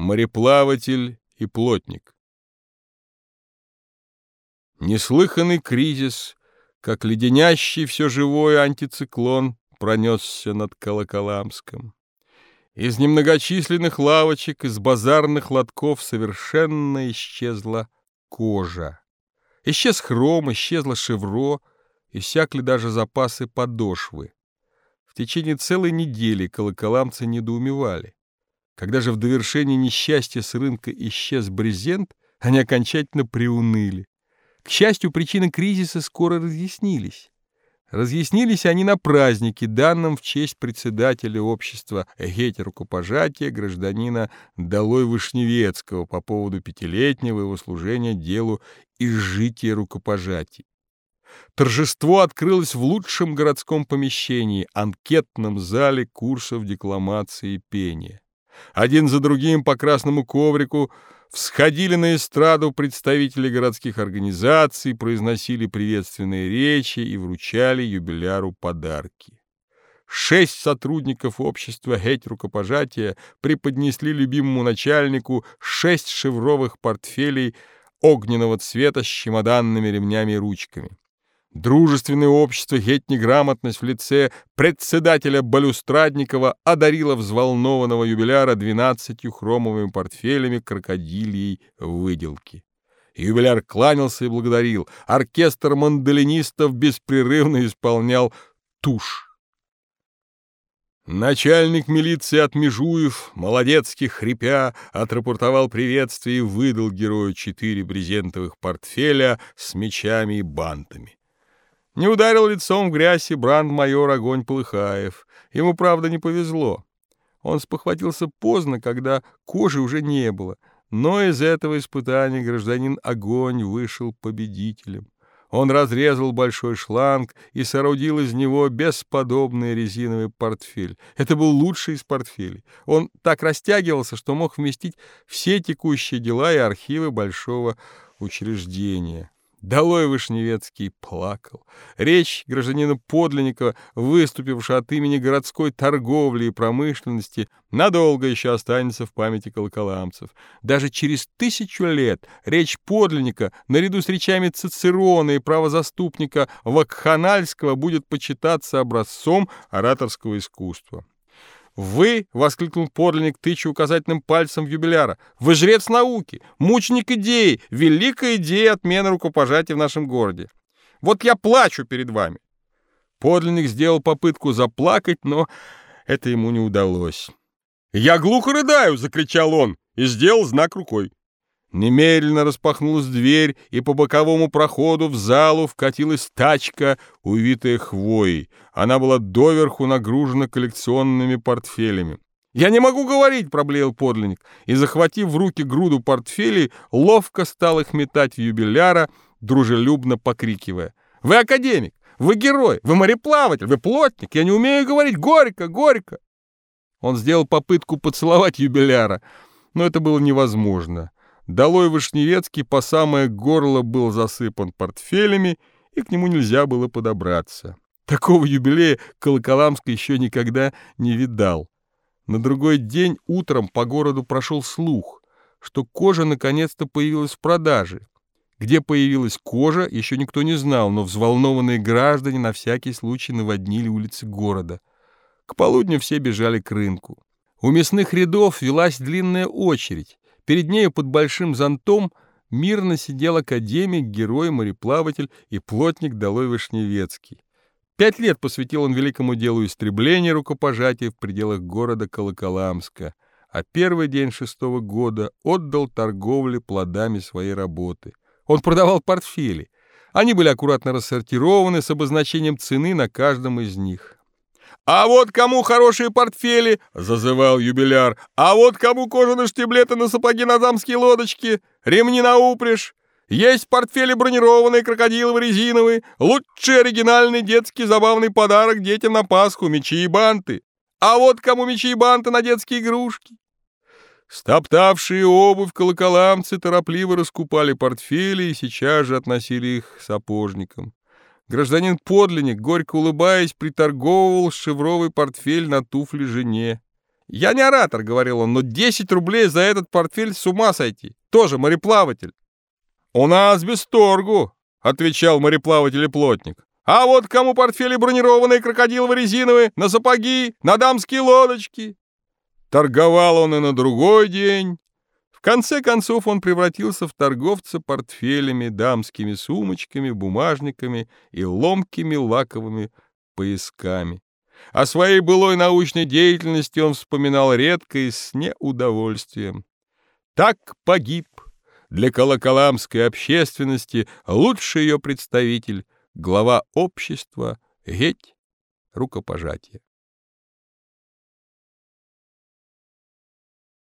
Мореплаватель и плотник. Неслыханный кризис, как леденящий все живое антициклон, пронесся над Колоколамском. Из немногочисленных лавочек, из базарных лотков совершенно исчезла кожа. Исчез хром, исчезло шевро, иссякли даже запасы подошвы. В течение целой недели колоколамцы недоумевали. Когда же в довершении несчастья с рынка исчез брезент, они окончательно приуныли. К счастью, причины кризиса скоро разъяснились. Разъяснились они на празднике, данном в честь председателя общества гетерокопожатия гражданина Долой Вышневецкого по поводу пятилетнего его служения делу изжития рукопожатий. Торжество открылось в лучшем городском помещении, анкетном зале курсов декламации и пения. Один за другим по красному коврику всходили на эстраду представители городских организаций, произносили приветственные речи и вручали юбиляру подарки. Шесть сотрудников общества «Геть рукопожатия» преподнесли любимому начальнику шесть шевровых портфелей огненного цвета с чемоданными ремнями и ручками. Дружественное общество «Геть-неграмотность» в лице председателя Балюстрадникова одарило взволнованного юбиляра двенадцатью хромовыми портфелями крокодильей выделки. Юбиляр кланялся и благодарил. Оркестр мандолинистов беспрерывно исполнял тушь. Начальник милиции Отмежуев, молодецки хрипя, отрапортовал приветствие и выдал герою четыре брезентовых портфеля с мечами и бантами. Не ударил лицом в грязь и бранд-майор Огонь Полыхаев. Ему, правда, не повезло. Он спохватился поздно, когда кожи уже не было, но из этого испытания гражданин Огонь вышел победителем. Он разрезал большой шланг и соорудил из него бесподобный резиновый портфель. Это был лучший из портфелей. Он так растягивался, что мог вместить все текущие дела и архивы большого учреждения. Долой Вышневецкий плакал. Речь гражданина Подлинникова, выступившая от имени городской торговли и промышленности, надолго еще останется в памяти колоколамцев. Даже через тысячу лет речь Подлинника, наряду с речами Цицерона и правозаступника Вакханальского, будет почитаться образцом ораторского искусства. «Вы!» — воскликнул подлинник, тыча указательным пальцем в юбиляра. «Вы жрец науки, мученик идеи, великая идея отмены рукопожатия в нашем городе. Вот я плачу перед вами!» Подлинник сделал попытку заплакать, но это ему не удалось. «Я глухо рыдаю!» — закричал он и сделал знак рукой. Немедленно распахнулась дверь, и по боковому проходу в залу вкатилась тачка, увитая хвоей. Она была доверху нагружена коллекционными портфелями. «Я не могу говорить!» — проблеял подлинник, и, захватив в руки груду портфелей, ловко стал их метать в юбиляра, дружелюбно покрикивая. «Вы академик! Вы герой! Вы мореплаватель! Вы плотник! Я не умею говорить! Горько! Горько!» Он сделал попытку поцеловать юбиляра, но это было невозможно. Долой Вышневецкий по самое горло был засыпан портфелями, и к нему нельзя было подобраться. Такого юбилея Колоколамск еще никогда не видал. На другой день утром по городу прошел слух, что кожа наконец-то появилась в продаже. Где появилась кожа, еще никто не знал, но взволнованные граждане на всякий случай наводнили улицы города. К полудню все бежали к рынку. У мясных рядов велась длинная очередь. Перед нею под большим зонтом мирно сидел академик, герой, мореплаватель и плотник Долой Вышневецкий. Пять лет посвятил он великому делу истребления рукопожатия в пределах города Колоколамска, а первый день шестого года отдал торговле плодами своей работы. Он продавал портфели. Они были аккуратно рассортированы с обозначением цены на каждом из них. «А вот кому хорошие портфели!» — зазывал юбиляр. «А вот кому кожаные штиблеты на сапоги на дамские лодочки, ремни на упряжь! Есть портфели бронированные, крокодиловые, резиновые, лучший оригинальный детский забавный подарок детям на Пасху, мечи и банты! А вот кому мечи и банты на детские игрушки!» Стоптавшие обувь колоколамцы торопливо раскупали портфели и сейчас же относили их сапожникам. Гражданин-подлинник, горько улыбаясь, приторговывал шевровый портфель на туфли жене. «Я не оратор», — говорил он, — «но 10 рублей за этот портфель с ума сойти. Тоже мореплаватель». «У нас без торгу», — отвечал мореплаватель и плотник. «А вот кому портфели бронированные, крокодилово-резиновые, на сапоги, на дамские лодочки». Торговал он и на другой день. В конце концов он превратился в торговца портфелями, дамскими сумочками, бумажниками и ломкими лаковыми поясками. О своей былой научной деятельности он вспоминал редко и с неудовольствием. Так погиб для колоколамской общественности лучший ее представитель, глава общества, геть рукопожатия.